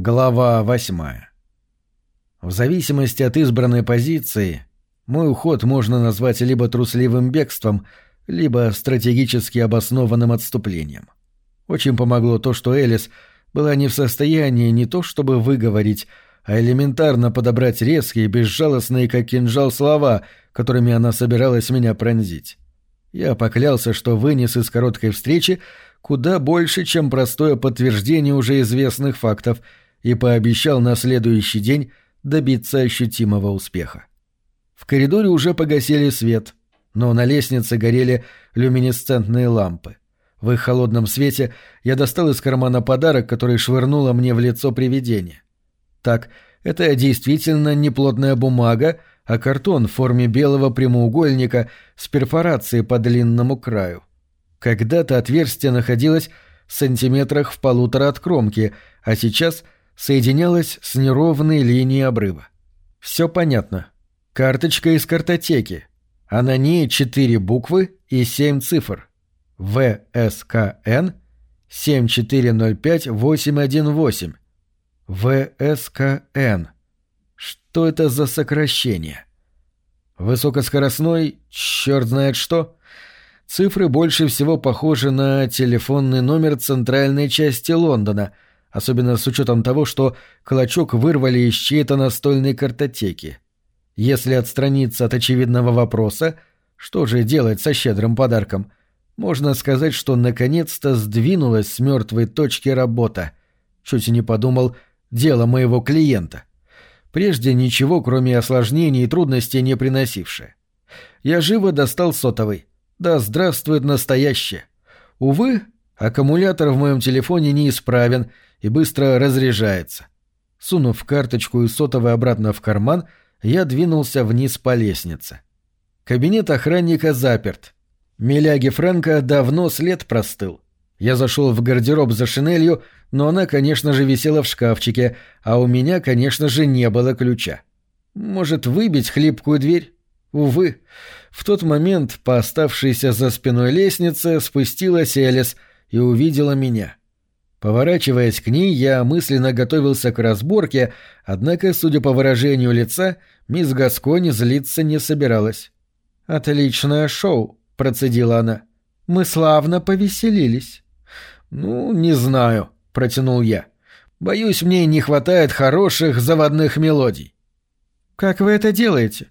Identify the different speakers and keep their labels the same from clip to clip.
Speaker 1: Глава восьмая. В зависимости от избранной позиции, мой уход можно назвать либо трусливым бегством, либо стратегически обоснованным отступлением. Очень помогло то, что Элис была не в состоянии не то чтобы выговорить, а элементарно подобрать резкие, безжалостные, как кинжал, слова, которыми она собиралась меня пронзить. Я поклялся, что вынес из короткой встречи куда больше, чем простое подтверждение уже известных фактов — и пообещал на следующий день добиться ощутимого успеха. В коридоре уже погасили свет, но на лестнице горели люминесцентные лампы. В их холодном свете я достал из кармана подарок, который швырнуло мне в лицо привидение. Так, это действительно не плотная бумага, а картон в форме белого прямоугольника с перфорацией по длинному краю. Когда-то отверстие находилось в сантиметрах в полутора от кромки, а сейчас — соединялась с неровной линией обрыва. Все понятно. Карточка из картотеки, а на ней четыре буквы и семь цифр. ВСКН 7405818. ВСКН. Что это за сокращение? Высокоскоростной, черт знает что. Цифры больше всего похожи на телефонный номер центральной части Лондона — особенно с учетом того, что клочок вырвали из чьей-то настольной картотеки. Если отстраниться от очевидного вопроса, что же делать со щедрым подарком, можно сказать, что наконец-то сдвинулась с мертвой точки работа. Чуть не подумал, дело моего клиента. Прежде ничего, кроме осложнений и трудностей, не приносившее. Я живо достал сотовый. Да здравствует настоящее. Увы, аккумулятор в моем телефоне неисправен — и быстро разряжается. Сунув карточку и сотовый обратно в карман, я двинулся вниз по лестнице. Кабинет охранника заперт. Миляги Фрэнка давно след простыл. Я зашел в гардероб за шинелью, но она, конечно же, висела в шкафчике, а у меня, конечно же, не было ключа. Может, выбить хлипкую дверь? Увы. В тот момент по оставшейся за спиной лестнице спустилась Элис и увидела меня. Поворачиваясь к ней, я мысленно готовился к разборке, однако, судя по выражению лица, мисс Гаскони злиться не собиралась. «Отличное шоу», — процедила она. «Мы славно повеселились». «Ну, не знаю», — протянул я. «Боюсь, мне не хватает хороших заводных мелодий». «Как вы это делаете?»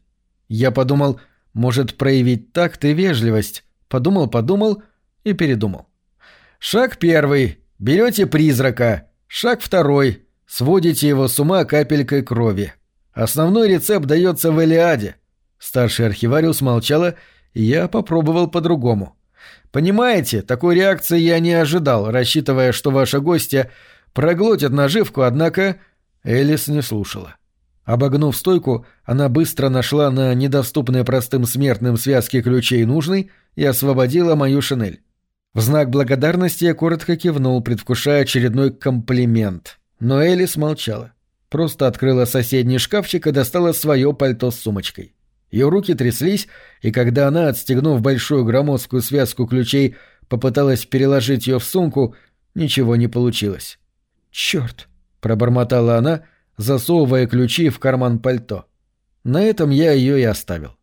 Speaker 1: Я подумал, может проявить такт и вежливость. Подумал-подумал и передумал. «Шаг первый Берете призрака. Шаг второй. Сводите его с ума капелькой крови. Основной рецепт дается в Элиаде. Старший архивариус молчала, и я попробовал по-другому. Понимаете, такой реакции я не ожидал, рассчитывая, что ваша гостья проглотит наживку, однако Элис не слушала. Обогнув стойку, она быстро нашла на недоступной простым смертным связке ключей нужный и освободила мою шинель. В знак благодарности я коротко кивнул, предвкушая очередной комплимент. Но Элис молчала. Просто открыла соседний шкафчик и достала свое пальто с сумочкой. Ее руки тряслись, и когда она, отстегнув большую громоздкую связку ключей, попыталась переложить ее в сумку, ничего не получилось. «Черт!» — пробормотала она, засовывая ключи в карман пальто. На этом я ее и оставил.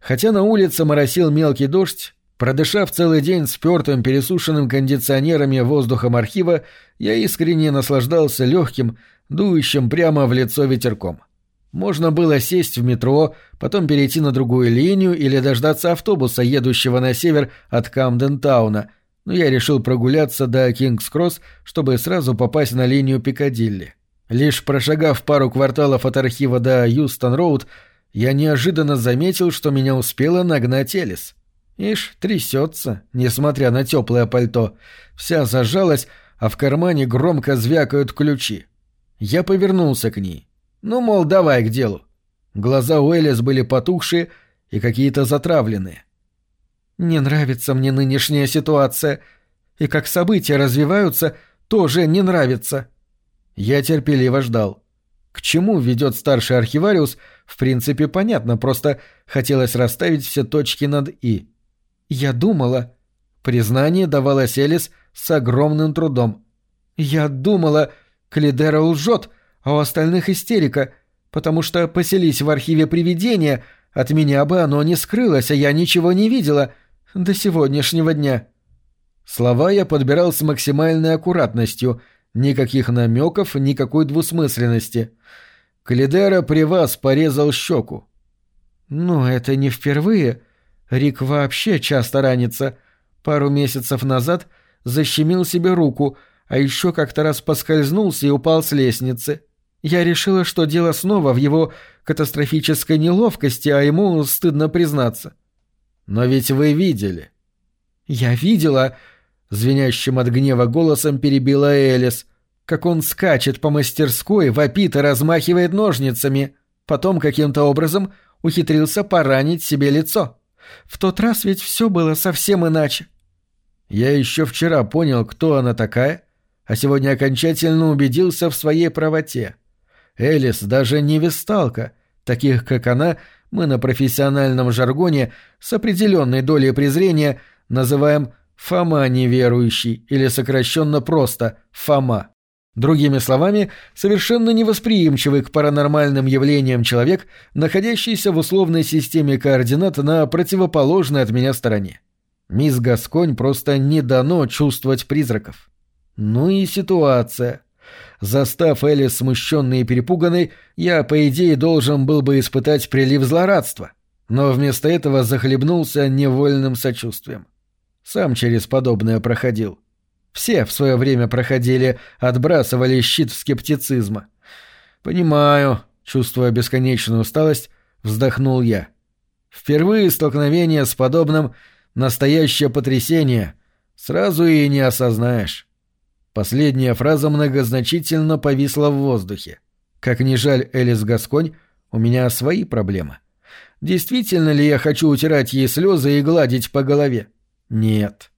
Speaker 1: Хотя на улице моросил мелкий дождь, Продышав целый день спертым, пересушенным кондиционерами воздухом архива, я искренне наслаждался легким, дующим прямо в лицо ветерком. Можно было сесть в метро, потом перейти на другую линию или дождаться автобуса, едущего на север от Камден-тауна, но я решил прогуляться до Кингс-Кросс, чтобы сразу попасть на линию Пикадилли. Лишь прошагав пару кварталов от архива до Юстон-Роуд, я неожиданно заметил, что меня успела нагнать Элис. Ишь, трясется, несмотря на теплое пальто. Вся зажалась, а в кармане громко звякают ключи. Я повернулся к ней. Ну, мол, давай к делу. Глаза у Элис были потухшие и какие-то затравленные. «Не нравится мне нынешняя ситуация. И как события развиваются, тоже не нравится». Я терпеливо ждал. К чему ведет старший архивариус, в принципе, понятно, просто хотелось расставить все точки над «и». «Я думала...» Признание давалось Элис с огромным трудом. «Я думала...
Speaker 2: Калидера лжет, а у остальных истерика, потому что поселись в архиве привидения, от меня бы оно не скрылось, а я ничего не видела до сегодняшнего дня».
Speaker 1: Слова я подбирал с максимальной аккуратностью, никаких намеков, никакой двусмысленности. Калидера при вас порезал щеку.
Speaker 2: «Ну, это не впервые. Рик вообще часто ранится. Пару месяцев назад защемил себе руку, а еще как-то раз поскользнулся и упал с лестницы. Я решила, что дело снова в его катастрофической неловкости, а ему стыдно признаться».
Speaker 1: «Но ведь вы видели».
Speaker 2: «Я видела...» — звенящим от гнева голосом перебила Элис, как он скачет по мастерской, вопит и размахивает ножницами. Потом каким-то образом ухитрился поранить себе лицо. В тот раз ведь все было совсем иначе.
Speaker 1: Я еще вчера понял, кто она такая, а сегодня окончательно убедился в своей правоте. Элис даже не весталка, таких как она мы на профессиональном жаргоне с определенной долей презрения называем Фома неверующий или сокращенно просто Фома. Другими словами, совершенно невосприимчивый к паранормальным явлениям человек, находящийся в условной системе координат на противоположной от меня стороне. Мисс Гасконь просто не дано чувствовать призраков. Ну и ситуация. Застав Элли смущенной и перепуганной, я, по идее, должен был бы испытать прилив злорадства, но вместо этого захлебнулся невольным сочувствием. Сам через подобное проходил. Все в свое время проходили, отбрасывали щит скептицизма. «Понимаю», — чувствуя бесконечную усталость, вздохнул я. «Впервые столкновение с подобным — настоящее потрясение. Сразу и не осознаешь». Последняя фраза многозначительно повисла в воздухе. Как ни жаль Элис Гасконь, у меня свои проблемы. Действительно ли я хочу утирать ей слезы и гладить по голове? Нет.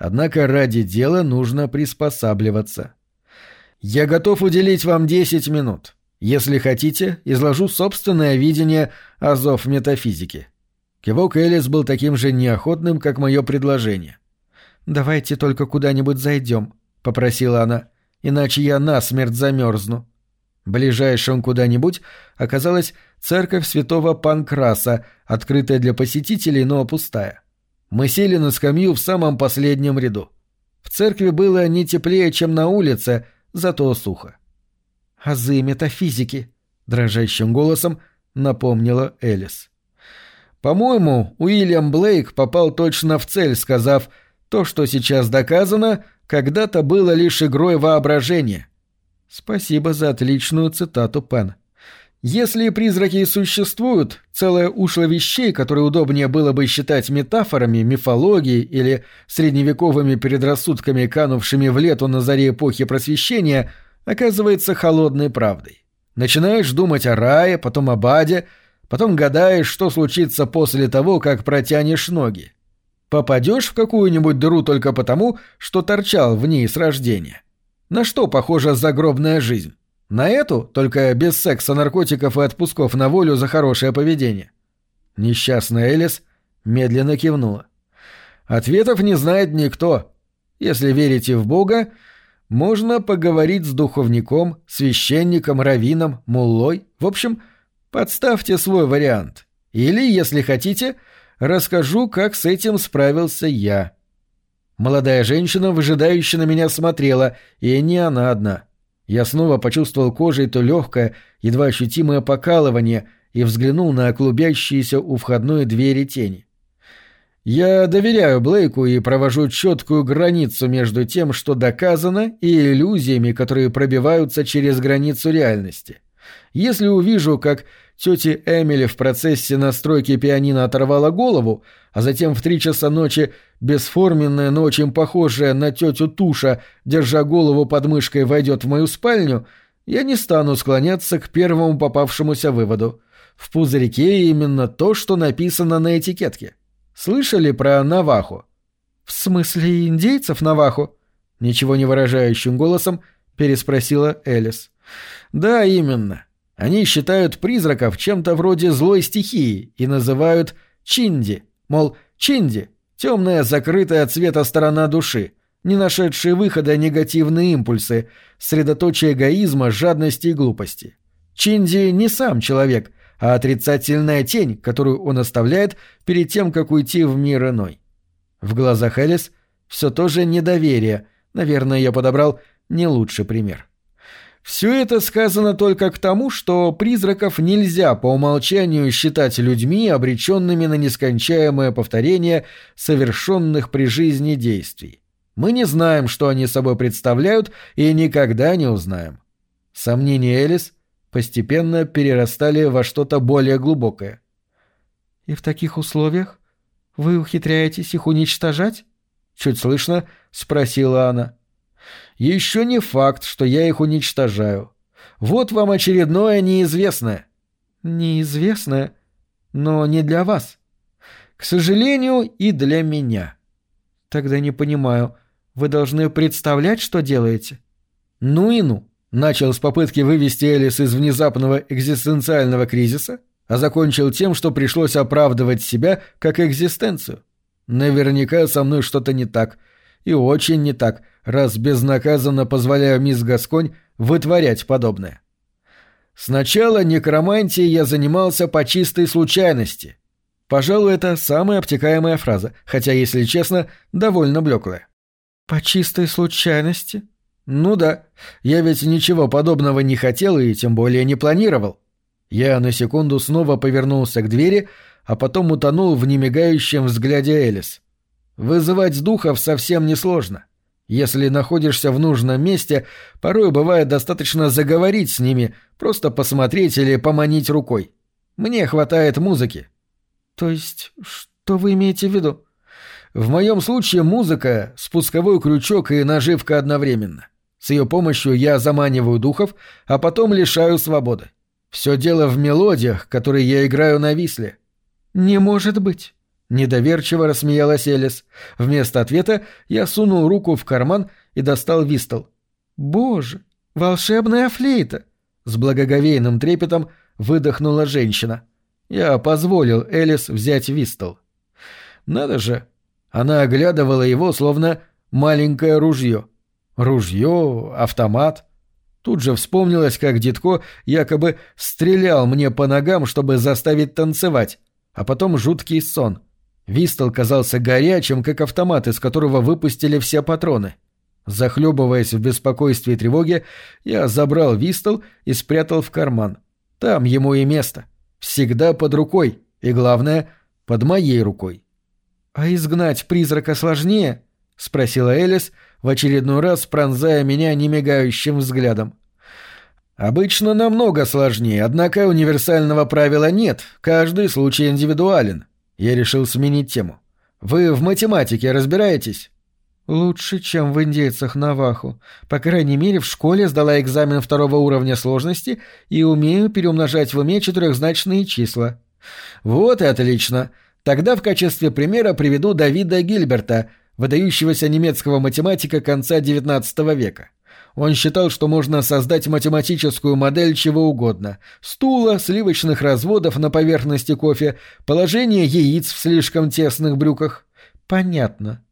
Speaker 1: Однако ради дела нужно приспосабливаться. Я готов уделить вам 10 минут. Если хотите, изложу собственное видение азов метафизики. Кивок Элис был таким же неохотным, как мое предложение. «Давайте только куда-нибудь зайдем», — попросила она, — «иначе я насмерть замерзну». Ближайшим куда-нибудь оказалась церковь святого Панкраса, открытая для посетителей, но пустая. Мы сели на скамью в самом последнем ряду. В церкви было не теплее, чем на улице, зато сухо. «Азы метафизики», — дрожащим голосом напомнила Элис. «По-моему, Уильям Блейк попал точно в цель, сказав, то, что сейчас доказано, когда-то было лишь игрой воображения». «Спасибо за отличную цитату, Пен. Если призраки и существуют, целое ушло вещей, которые удобнее было бы считать метафорами, мифологией или средневековыми предрассудками, канувшими в лету на заре эпохи просвещения, оказывается холодной правдой. Начинаешь думать о рае, потом об аде, потом гадаешь, что случится после того, как протянешь ноги. Попадешь в какую-нибудь дыру только потому, что торчал в ней с рождения. На что похожа загробная жизнь? На эту, только без секса, наркотиков и отпусков на волю за хорошее поведение. Несчастная Элис медленно кивнула. Ответов не знает никто. Если верите в Бога, можно поговорить с духовником, священником, раввином, муллой. В общем, подставьте свой вариант. Или, если хотите, расскажу, как с этим справился я. Молодая женщина выжидающе на меня смотрела, и не она одна — я снова почувствовал кожей то легкое, едва ощутимое покалывание и взглянул на клубящиеся у входной двери тени. Я доверяю Блейку и провожу четкую границу между тем, что доказано, и иллюзиями, которые пробиваются через границу реальности. Если увижу, как тете Эмили в процессе настройки пианино оторвала голову, а затем в три часа ночи бесформенная, но очень похожая на тетю Туша, держа голову под мышкой, войдет в мою спальню, я не стану склоняться к первому попавшемуся выводу. В пузырьке именно то, что написано на этикетке. Слышали про Наваху? «В смысле индейцев Наваху?» Ничего не выражающим голосом переспросила Элис. «Да, именно. Они считают призраков чем-то вроде злой стихии и называют Чинди, мол, Чинди — темная закрытая от света сторона души, не нашедшие выхода негативные импульсы, средоточие эгоизма, жадности и глупости. Чинди не сам человек, а отрицательная тень, которую он оставляет перед тем, как уйти в мир иной. В глазах Элис все тоже недоверие, наверное, я подобрал не лучший пример. Все это сказано только к тому, что призраков нельзя по умолчанию считать людьми, обреченными на нескончаемое повторение совершенных при жизни действий. Мы не знаем, что они собой представляют, и никогда не узнаем. Сомнения Элис постепенно перерастали во что-то более глубокое.
Speaker 2: «И в таких условиях вы ухитряетесь их уничтожать?»
Speaker 1: Чуть слышно спросила она. «Еще не факт, что я их уничтожаю. Вот вам очередное неизвестное».
Speaker 2: «Неизвестное? Но не для вас».
Speaker 1: «К сожалению, и для меня».
Speaker 2: «Тогда не понимаю, вы должны представлять, что делаете.
Speaker 1: Ну и ну. Начал с попытки вывести Элис из внезапного экзистенциального кризиса, а закончил тем, что пришлось оправдывать себя как экзистенцию. Наверняка со мной что-то не так. И очень не так, раз безнаказанно позволяю мисс Гасконь вытворять подобное. Сначала некромантией я занимался по чистой случайности. Пожалуй, это самая обтекаемая фраза, хотя, если честно, довольно блеклая.
Speaker 2: «По чистой случайности?»
Speaker 1: «Ну да. Я ведь ничего подобного не хотел и тем более не планировал». Я на секунду снова повернулся к двери, а потом утонул в немигающем взгляде Элис. Вызывать духов совсем несложно. Если находишься в нужном месте, порой бывает достаточно заговорить с ними, просто посмотреть или поманить рукой. Мне хватает музыки.
Speaker 2: То есть, что вы имеете в виду?
Speaker 1: В моем случае музыка — спусковой крючок и наживка одновременно. С ее помощью я заманиваю духов, а потом лишаю свободы. Все дело в мелодиях, которые я играю на висле.
Speaker 2: «Не может быть!»
Speaker 1: — недоверчиво рассмеялась Элис. Вместо ответа я сунул руку в карман и достал вистол.
Speaker 2: «Боже! Волшебная флейта!»
Speaker 1: С благоговейным трепетом выдохнула женщина. Я позволил Элис взять вистол. Надо же, она оглядывала его, словно маленькое ружье. Ружье, автомат. Тут же вспомнилось, как Дитко якобы стрелял мне по ногам, чтобы заставить танцевать, а потом жуткий сон. Вистол казался горячим, как автомат, из которого выпустили все патроны. Захлебываясь в беспокойстве и тревоге, я забрал Вистол и спрятал в карман. Там ему и место. Всегда под рукой, и, главное, под моей рукой.
Speaker 2: «А изгнать призрака сложнее?» — спросила Элис, в очередной раз пронзая меня немигающим взглядом.
Speaker 1: «Обычно намного сложнее, однако универсального правила нет, каждый случай индивидуален». Я решил сменить тему. «Вы в математике разбираетесь?»
Speaker 2: «Лучше, чем в индейцах Наваху. По крайней мере, в школе сдала экзамен второго уровня сложности и умею переумножать в уме четырехзначные числа».
Speaker 1: «Вот и отлично. Тогда в качестве примера приведу Давида Гильберта, выдающегося немецкого математика конца XIX века. Он считал, что можно создать математическую модель чего угодно – стула, сливочных разводов на поверхности кофе, положение яиц в слишком тесных брюках. Понятно.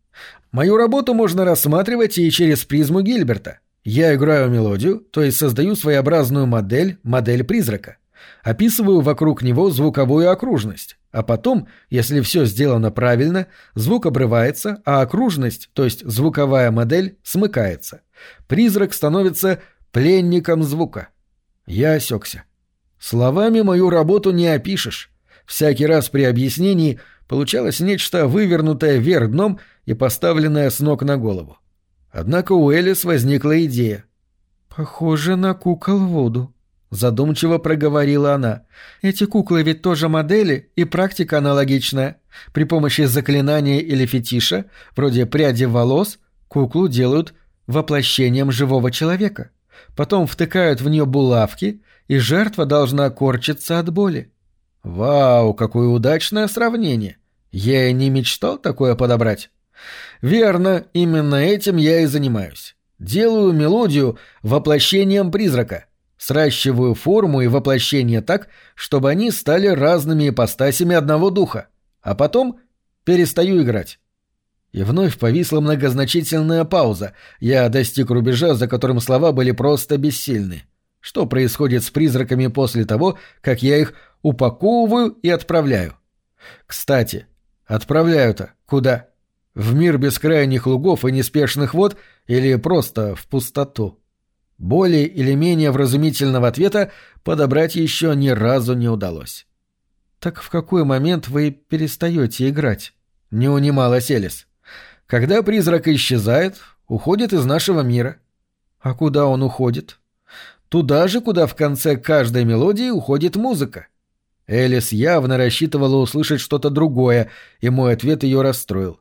Speaker 1: Мою работу можно рассматривать и через призму Гильберта. Я играю мелодию, то есть создаю своеобразную модель, модель призрака. Описываю вокруг него звуковую окружность. А потом, если все сделано правильно, звук обрывается, а окружность, то есть звуковая модель, смыкается. Призрак становится пленником звука. Я осекся. Словами мою работу не опишешь. Всякий раз при объяснении получалось нечто вывернутое вверх дном и поставленное с ног на голову. Однако у Элис возникла идея.
Speaker 2: «Похоже на кукол воду»,
Speaker 1: Задумчиво проговорила она.
Speaker 2: «Эти куклы ведь тоже модели, и практика аналогичная. При помощи заклинания или фетиша, вроде пряди волос, куклу делают воплощением живого человека. Потом втыкают в нее булавки, и жертва должна корчиться от боли».
Speaker 1: «Вау, какое удачное сравнение! Я и не мечтал такое подобрать». «Верно, именно этим я и занимаюсь. Делаю мелодию воплощением призрака» сращиваю форму и воплощение так, чтобы они стали разными ипостасями одного духа, а потом перестаю играть. И вновь повисла многозначительная пауза. Я достиг рубежа, за которым слова были просто бессильны. Что происходит с призраками после того, как я их упаковываю и отправляю? Кстати, отправляю-то куда? В мир бескрайних лугов и неспешных вод или просто в пустоту? Более или менее вразумительного ответа подобрать еще ни разу не удалось.
Speaker 2: «Так в какой момент вы перестаете играть?» — не унималась Элис.
Speaker 1: «Когда призрак исчезает, уходит из нашего мира».
Speaker 2: «А куда он уходит?»
Speaker 1: «Туда же, куда в конце каждой мелодии уходит музыка». Элис явно рассчитывала услышать что-то другое, и мой ответ ее расстроил.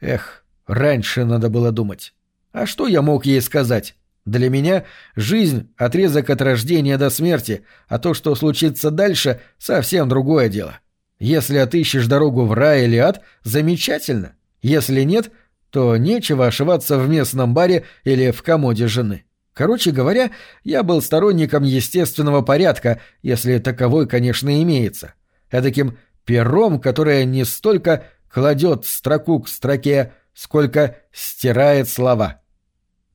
Speaker 1: Эх, раньше надо было думать. А что я мог ей сказать? Для меня жизнь — отрезок от рождения до смерти, а то, что случится дальше, — совсем другое дело. Если отыщешь дорогу в рай или ад — замечательно. Если нет, то нечего ошиваться в местном баре или в комоде жены. Короче говоря, я был сторонником естественного порядка, если таковой, конечно, имеется. Эдаким пером, которое не столько кладет строку к строке, сколько стирает слова.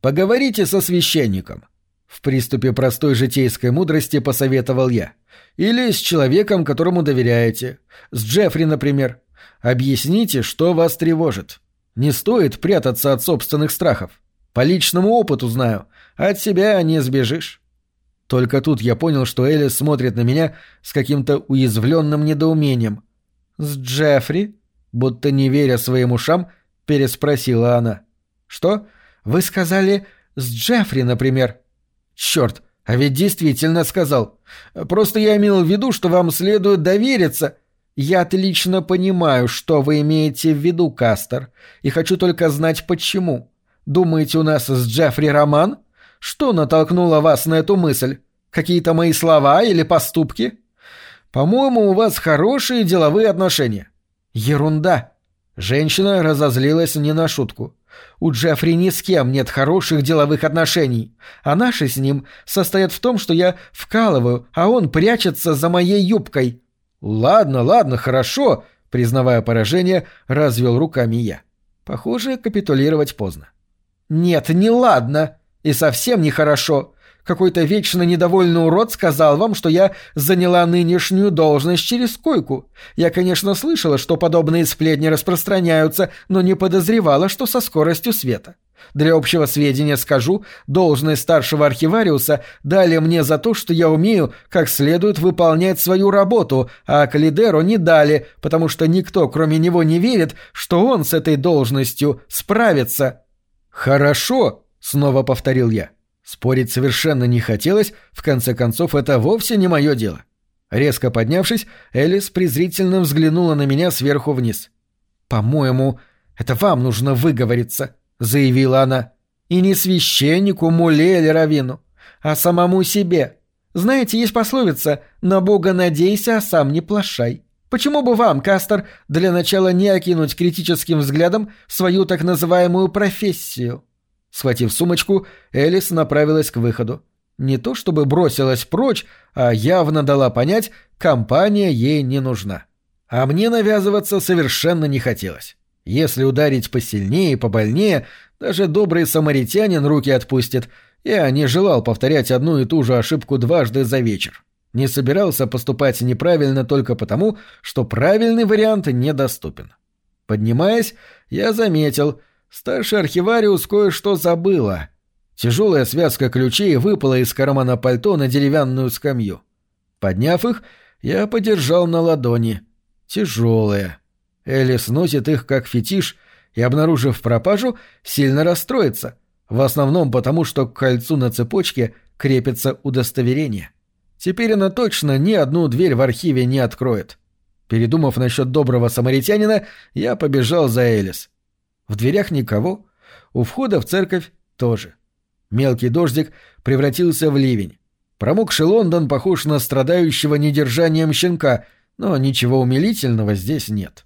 Speaker 1: Поговорите со священником. В приступе простой житейской мудрости посоветовал я. Или с человеком, которому доверяете. С Джеффри, например. Объясните, что вас тревожит. Не стоит прятаться от собственных страхов. По личному опыту знаю. От себя не сбежишь. Только тут я понял, что Элис смотрит на меня с каким-то уязвленным недоумением.
Speaker 2: «С Джеффри?»
Speaker 1: Будто не веря своим ушам, переспросила она.
Speaker 2: «Что?» Вы сказали «с Джеффри», например.
Speaker 1: Черт, а ведь действительно сказал. Просто я имел в виду, что вам следует довериться.
Speaker 2: Я отлично понимаю, что вы имеете в виду, Кастер, и хочу только знать почему. Думаете, у нас с Джеффри роман? Что натолкнуло вас на эту мысль? Какие-то мои слова или поступки?
Speaker 1: По-моему, у вас хорошие деловые отношения.
Speaker 2: Ерунда. Женщина разозлилась не на шутку. У Джеффри ни с кем нет хороших деловых отношений, а наши с ним состоят в том, что я вкалываю, а он прячется за моей юбкой».
Speaker 1: «Ладно, ладно, хорошо», — признавая поражение, развел руками я. Похоже, капитулировать поздно.
Speaker 2: «Нет, не ладно. И совсем нехорошо. Какой-то вечно недовольный урод сказал вам, что я заняла нынешнюю должность через койку. Я, конечно, слышала, что подобные сплетни распространяются, но не подозревала, что со скоростью света. Для общего сведения скажу, должность старшего архивариуса дали мне за то, что я умею как следует выполнять свою работу, а Калидеру не дали, потому что никто, кроме него, не верит, что он с этой должностью справится.
Speaker 1: «Хорошо», — снова повторил я. Спорить совершенно не хотелось, в конце концов, это вовсе не мое дело. Резко поднявшись, Элис презрительно взглянула на меня сверху вниз.
Speaker 2: «По-моему, это вам нужно выговориться», — заявила она. «И не священнику, муле или равину, а самому себе. Знаете, есть пословица «на Бога надейся, а сам не плашай». Почему бы вам, Кастер, для начала не окинуть критическим взглядом свою так называемую профессию?» Схватив сумочку, Элис направилась к выходу. Не то чтобы бросилась прочь, а явно дала понять, компания ей не нужна. А мне навязываться совершенно не хотелось. Если ударить посильнее и побольнее, даже добрый самаритянин руки отпустит. Я не желал повторять одну и ту же ошибку дважды за вечер. Не собирался поступать неправильно только потому, что правильный вариант недоступен. Поднимаясь, я заметил — Старший архивариус кое-что забыла. Тяжелая связка ключей выпала из кармана пальто на деревянную скамью. Подняв их, я подержал на ладони. Тяжелые. Элис носит их как фетиш и, обнаружив пропажу, сильно расстроится. В основном потому, что к кольцу на цепочке крепится удостоверение. Теперь она точно ни одну дверь в архиве не откроет. Передумав насчет доброго самаритянина, я побежал за Элис. В дверях никого, у входа в церковь тоже. Мелкий дождик превратился в ливень. Промокший Лондон похож на страдающего недержанием щенка, но ничего умилительного здесь нет.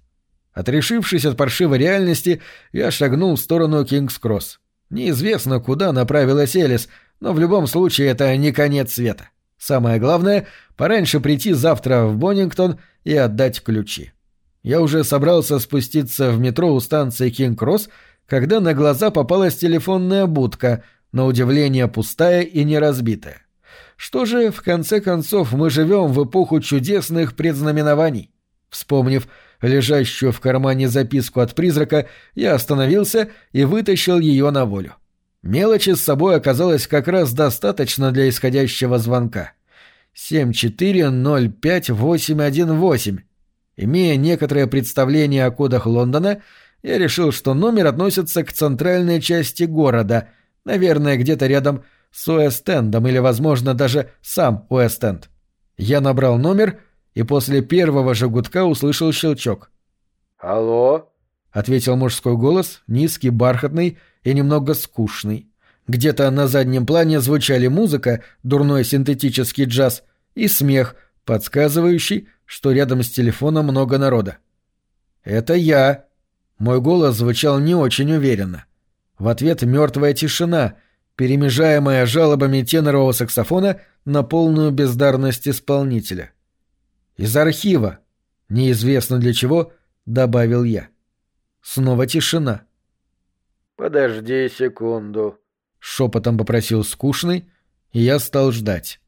Speaker 2: Отрешившись от паршивой реальности, я шагнул в сторону Кингс-Кросс. Неизвестно, куда направилась Элис, но в любом случае это не конец света. Самое главное — пораньше прийти завтра в Боннингтон и отдать ключи.
Speaker 1: Я уже собрался спуститься в метро у станции Кинг-Кросс, когда на глаза попалась телефонная будка, на удивление пустая и неразбитая. Что же, в конце концов, мы живем в эпоху чудесных предзнаменований. Вспомнив лежащую в кармане записку от призрака, я остановился и вытащил ее на волю. Мелочи с собой оказалось как раз достаточно для исходящего звонка. 7405818. Имея некоторое представление о кодах Лондона, я решил, что номер относится к центральной части города, наверное, где-то рядом с Уэст-Эндом или, возможно, даже сам Уэст-Энд. Я набрал номер и после первого же гудка услышал щелчок.
Speaker 2: «Алло?»
Speaker 1: — ответил мужской голос, низкий, бархатный и немного скучный. Где-то на заднем плане звучали музыка, дурной синтетический джаз и смех, подсказывающий, что рядом с телефоном много народа. «Это я!» Мой голос звучал не очень уверенно. В ответ мертвая тишина, перемежаемая жалобами тенорового саксофона на полную бездарность исполнителя. «Из архива!» Неизвестно для чего, добавил я. Снова тишина.
Speaker 2: «Подожди секунду», — шепотом попросил скучный, и я стал ждать.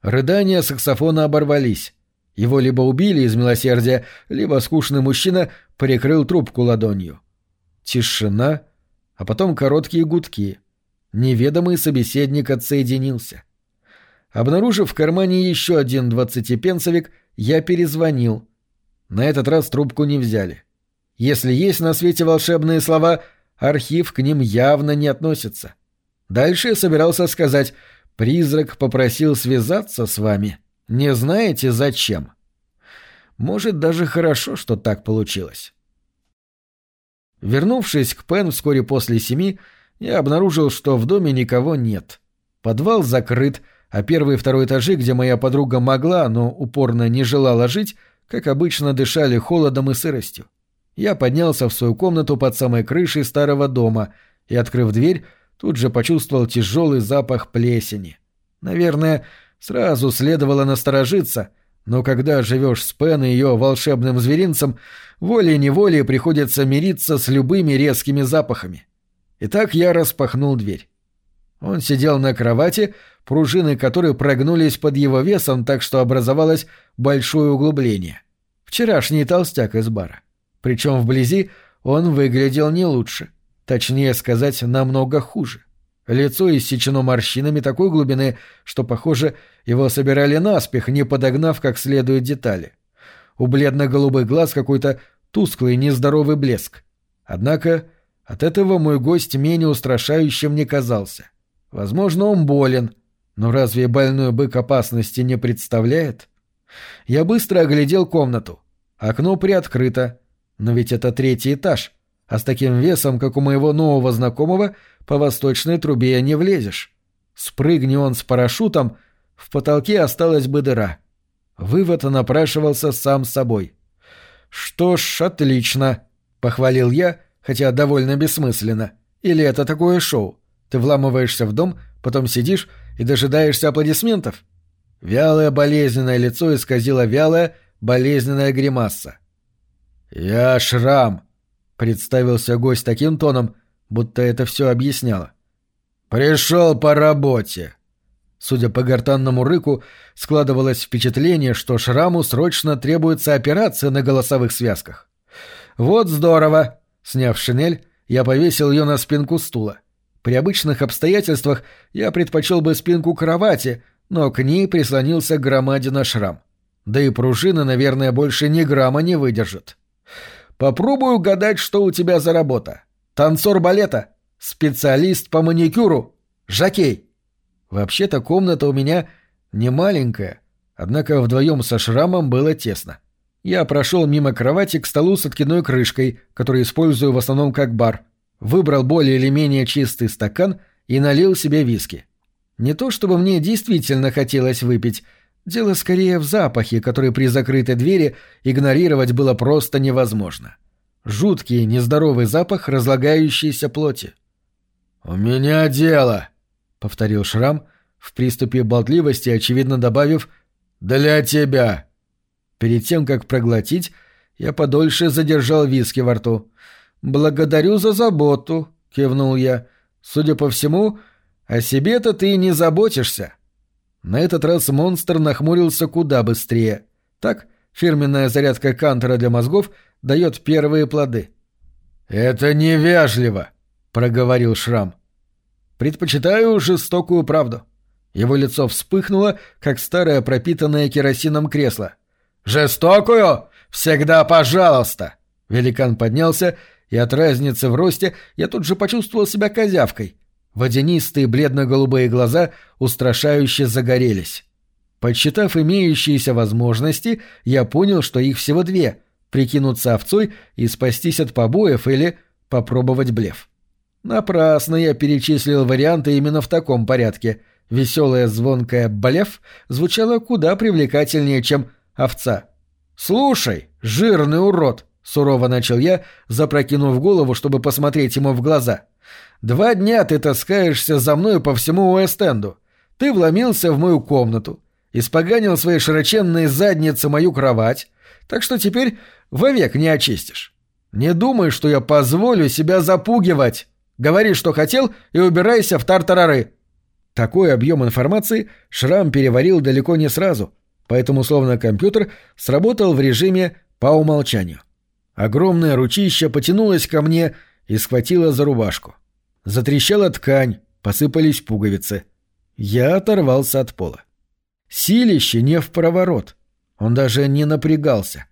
Speaker 1: Рыдания саксофона оборвались. Его либо убили из милосердия, либо скучный мужчина прикрыл трубку ладонью. Тишина, а потом короткие гудки. Неведомый собеседник отсоединился. Обнаружив в кармане еще один двадцатипенсовик, я перезвонил. На этот раз трубку не взяли. Если есть на свете волшебные слова, архив к ним явно не относится. Дальше я собирался сказать «Призрак попросил связаться с вами. Не знаете, зачем?» Может, даже хорошо, что так получилось. Вернувшись к Пен вскоре после семи, я обнаружил, что в доме никого нет. Подвал закрыт, а первый и второй этажи, где моя подруга могла, но упорно не желала жить, как обычно дышали холодом и сыростью. Я поднялся в свою комнату под самой крышей старого дома и, открыв дверь, тут же почувствовал тяжелый запах плесени. Наверное, сразу следовало насторожиться, но когда живешь с Пен и ее волшебным зверинцем, волей-неволей приходится мириться с любыми резкими запахами. Итак, я распахнул дверь. Он сидел на кровати, пружины которой прогнулись под его весом, так что образовалось большое углубление. Вчерашний толстяк из бара. Причем вблизи он выглядел не лучше. Точнее сказать, намного хуже. Лицо иссечено морщинами такой глубины, что, похоже, его собирали наспех, не подогнав как следует детали. У бледно-голубых глаз какой-то тусклый нездоровый блеск. Однако от этого мой гость менее устрашающим не казался. Возможно, он болен, но разве больной бык опасности не представляет? Я быстро оглядел комнату. Окно приоткрыто, но ведь это третий этаж, а с таким весом, как у моего нового знакомого, по восточной трубе не влезешь. Спрыгни он с парашютом, в потолке осталась бы дыра. Вывод напрашивался сам собой. «Что ж, отлично», — похвалил я, хотя довольно бессмысленно. «Или это такое шоу? Ты вламываешься в дом, потом сидишь и дожидаешься аплодисментов?» Вялое болезненное лицо исказило вялая, болезненная гримаса. «Я Шрам», — представился гость таким тоном, будто это все объясняло. «Пришел по работе». Судя по гортанному рыку, складывалось впечатление, что Шраму срочно требуется операция на голосовых связках. «Вот здорово!» Сняв шинель, я повесил ее на спинку стула. При обычных обстоятельствах я предпочел бы спинку кровати, но к ней прислонился громадина шрам. Да и пружина, наверное, больше ни грамма не выдержит. Попробую гадать, что у тебя за работа. Танцор балета, специалист по маникюру, жакей. Вообще-то комната у меня не маленькая, однако вдвоем со шрамом было тесно. Я прошел мимо кровати к столу с откидной крышкой, который использую в основном как бар, выбрал более или менее чистый стакан и налил себе виски. Не то чтобы мне действительно хотелось выпить, Дело скорее в запахе, который при закрытой двери игнорировать было просто невозможно. Жуткий, нездоровый запах разлагающейся плоти. «У меня дело», — повторил Шрам, в приступе болтливости, очевидно добавив «для тебя». Перед тем, как проглотить, Я подольше задержал виски во рту. «Благодарю за заботу», — кивнул я. «Судя по всему, о себе-то ты не заботишься». На этот раз монстр нахмурился куда быстрее. Так, фирменная зарядка Кантера для мозгов дает первые плоды. «Это невежливо», — проговорил Шрам. «Предпочитаю жестокую правду». Его лицо вспыхнуло, как старое пропитанное керосином кресло. «Жестокую? Всегда пожалуйста!» Великан поднялся, и от разницы в росте я тут же почувствовал себя козявкой. Водянистые бледно-голубые глаза устрашающе загорелись. Подсчитав имеющиеся возможности, я понял, что их всего две — прикинуться овцой и спастись от побоев или попробовать блеф. Напрасно я перечислил варианты именно в таком порядке. Веселая звонкая «блеф» звучала куда привлекательнее, чем «овца». «Слушай, жирный урод!» — сурово начал я, запрокинув голову, чтобы посмотреть ему в глаза. «Два дня ты таскаешься за мной по всему Уэст-Энду. Ты вломился в мою комнату, испоганил своей широченной задницы мою кровать, так что теперь вовек не очистишь. Не думай, что я позволю себя запугивать. Говори, что хотел, и убирайся в тартарары». Такой объем информации Шрам переварил далеко не сразу, поэтому словно компьютер сработал в режиме по умолчанию. Огромное ручище потянулось ко мне и схватило за рубашку. Затрещала ткань, посыпались пуговицы. Я оторвался от пола. Силище не в проворот. Он даже не напрягался.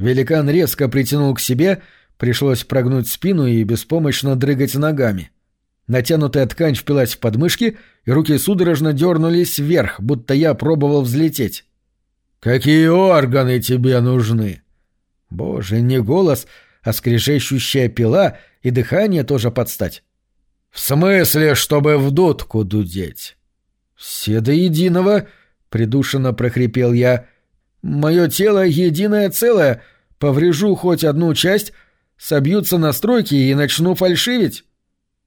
Speaker 1: Великан резко притянул к себе, пришлось прогнуть спину и беспомощно дрыгать ногами. Натянутая ткань впилась в подмышки, и руки судорожно дернулись вверх, будто я пробовал взлететь. «Какие органы тебе нужны?» Боже, не голос, а скрежещущая пила и дыхание тоже подстать. «В смысле, чтобы в дудку дудеть?» «Все до единого», — придушенно прохрипел я. «Мое тело — единое целое. Поврежу хоть одну часть, собьются настройки и начну фальшивить».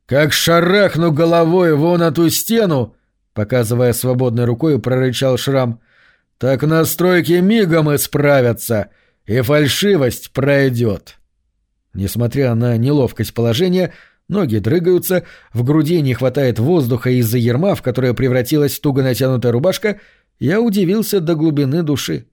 Speaker 1: «Как шарахну головой вон эту стену!» — показывая свободной рукой, прорычал Шрам. «Так настройки мигом исправятся!» и фальшивость пройдет. Несмотря на неловкость положения, ноги дрыгаются, в груди не хватает воздуха из-за ерма, в которое превратилась туго натянутая рубашка, я удивился до глубины души.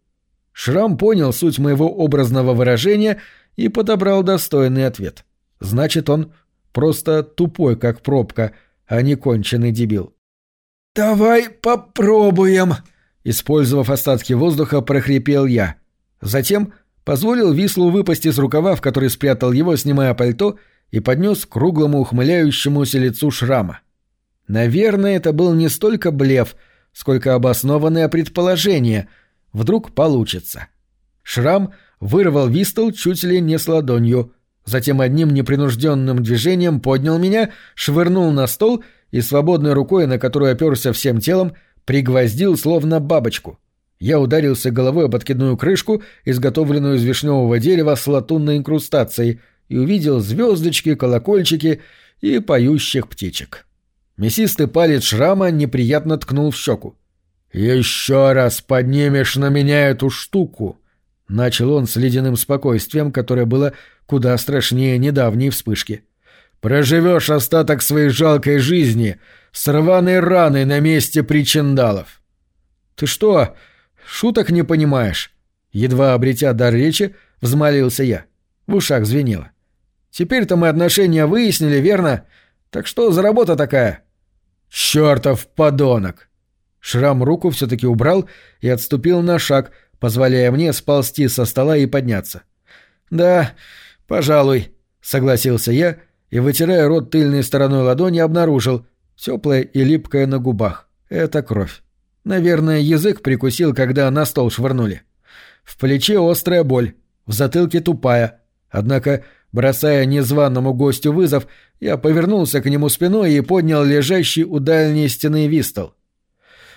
Speaker 1: Шрам понял суть моего образного выражения и подобрал достойный ответ. Значит, он просто тупой, как пробка, а не конченый дебил. «Давай попробуем!» Использовав остатки воздуха, прохрипел я. Затем позволил вислу выпасть из рукава, в который спрятал его, снимая пальто, и поднес к круглому ухмыляющемуся лицу шрама. Наверное, это был не столько блеф, сколько обоснованное предположение. Вдруг получится. Шрам вырвал вистол чуть ли не с ладонью, затем одним непринужденным движением поднял меня, швырнул на стол и свободной рукой, на которую оперся всем телом, пригвоздил словно бабочку — я ударился головой об откидную крышку, изготовленную из вишневого дерева с латунной инкрустацией, и увидел звездочки, колокольчики и поющих птичек. Мясистый палец шрама неприятно ткнул в щеку. «Еще раз поднимешь на меня эту штуку!» — начал он с ледяным спокойствием, которое было куда страшнее недавней вспышки. «Проживешь остаток своей жалкой жизни с рваной раной на месте причиндалов!» «Ты что, Шуток не понимаешь. Едва обретя дар речи, взмолился я. В ушах звенело. Теперь-то мы отношения выяснили, верно? Так что за работа такая? Чертов подонок! Шрам руку все-таки убрал и отступил на шаг, позволяя мне сползти со стола и подняться. «Да, пожалуй», — согласился я и, вытирая рот тыльной стороной ладони, обнаружил теплое и липкое на губах. Это кровь. Наверное, язык прикусил, когда на стол швырнули. В плече острая боль, в затылке тупая. Однако, бросая незваному гостю вызов, я повернулся к нему спиной и поднял лежащий у дальней стены вистол.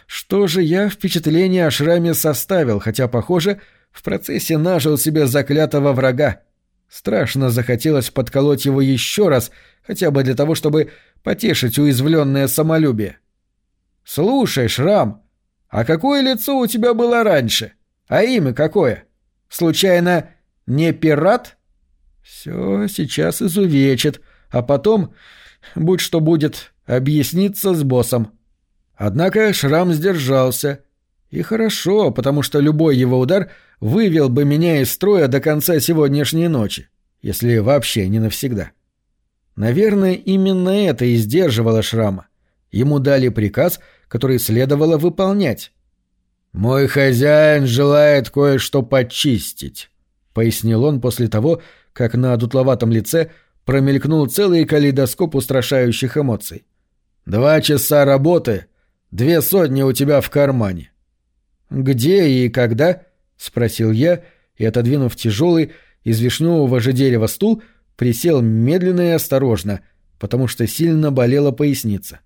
Speaker 1: Что же я впечатление о шраме составил, хотя, похоже, в процессе нажил себе заклятого врага. Страшно захотелось подколоть его еще раз, хотя бы для того, чтобы потешить уязвленное самолюбие. «Слушай, Шрам!» «А какое лицо у тебя было раньше? А имя какое? Случайно Не пират? Все, сейчас изувечит, а потом, будь что будет, объясниться с боссом. Однако шрам сдержался. И хорошо, потому что любой его удар вывел бы меня из строя до конца сегодняшней ночи, если вообще не навсегда. Наверное, именно это и сдерживало шрама. Ему дали приказ, который следовало выполнять. «Мой хозяин желает кое-что почистить», — пояснил он после того, как на дутловатом лице промелькнул целый калейдоскоп устрашающих эмоций. «Два часа работы, две сотни у тебя в кармане». «Где и когда?» — спросил я, и, отодвинув тяжелый из вишневого же дерева стул, присел медленно и осторожно, потому что сильно болела поясница.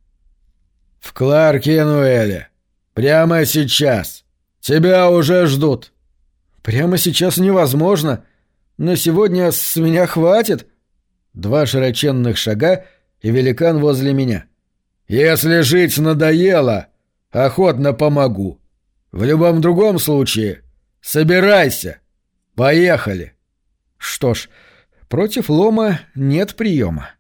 Speaker 1: «В Кларкенуэле. Прямо сейчас. Тебя уже ждут». «Прямо сейчас невозможно. На сегодня с меня хватит». Два широченных шага и великан возле меня. «Если жить надоело, охотно помогу. В любом другом случае, собирайся. Поехали». Что ж, Против лома нет приема.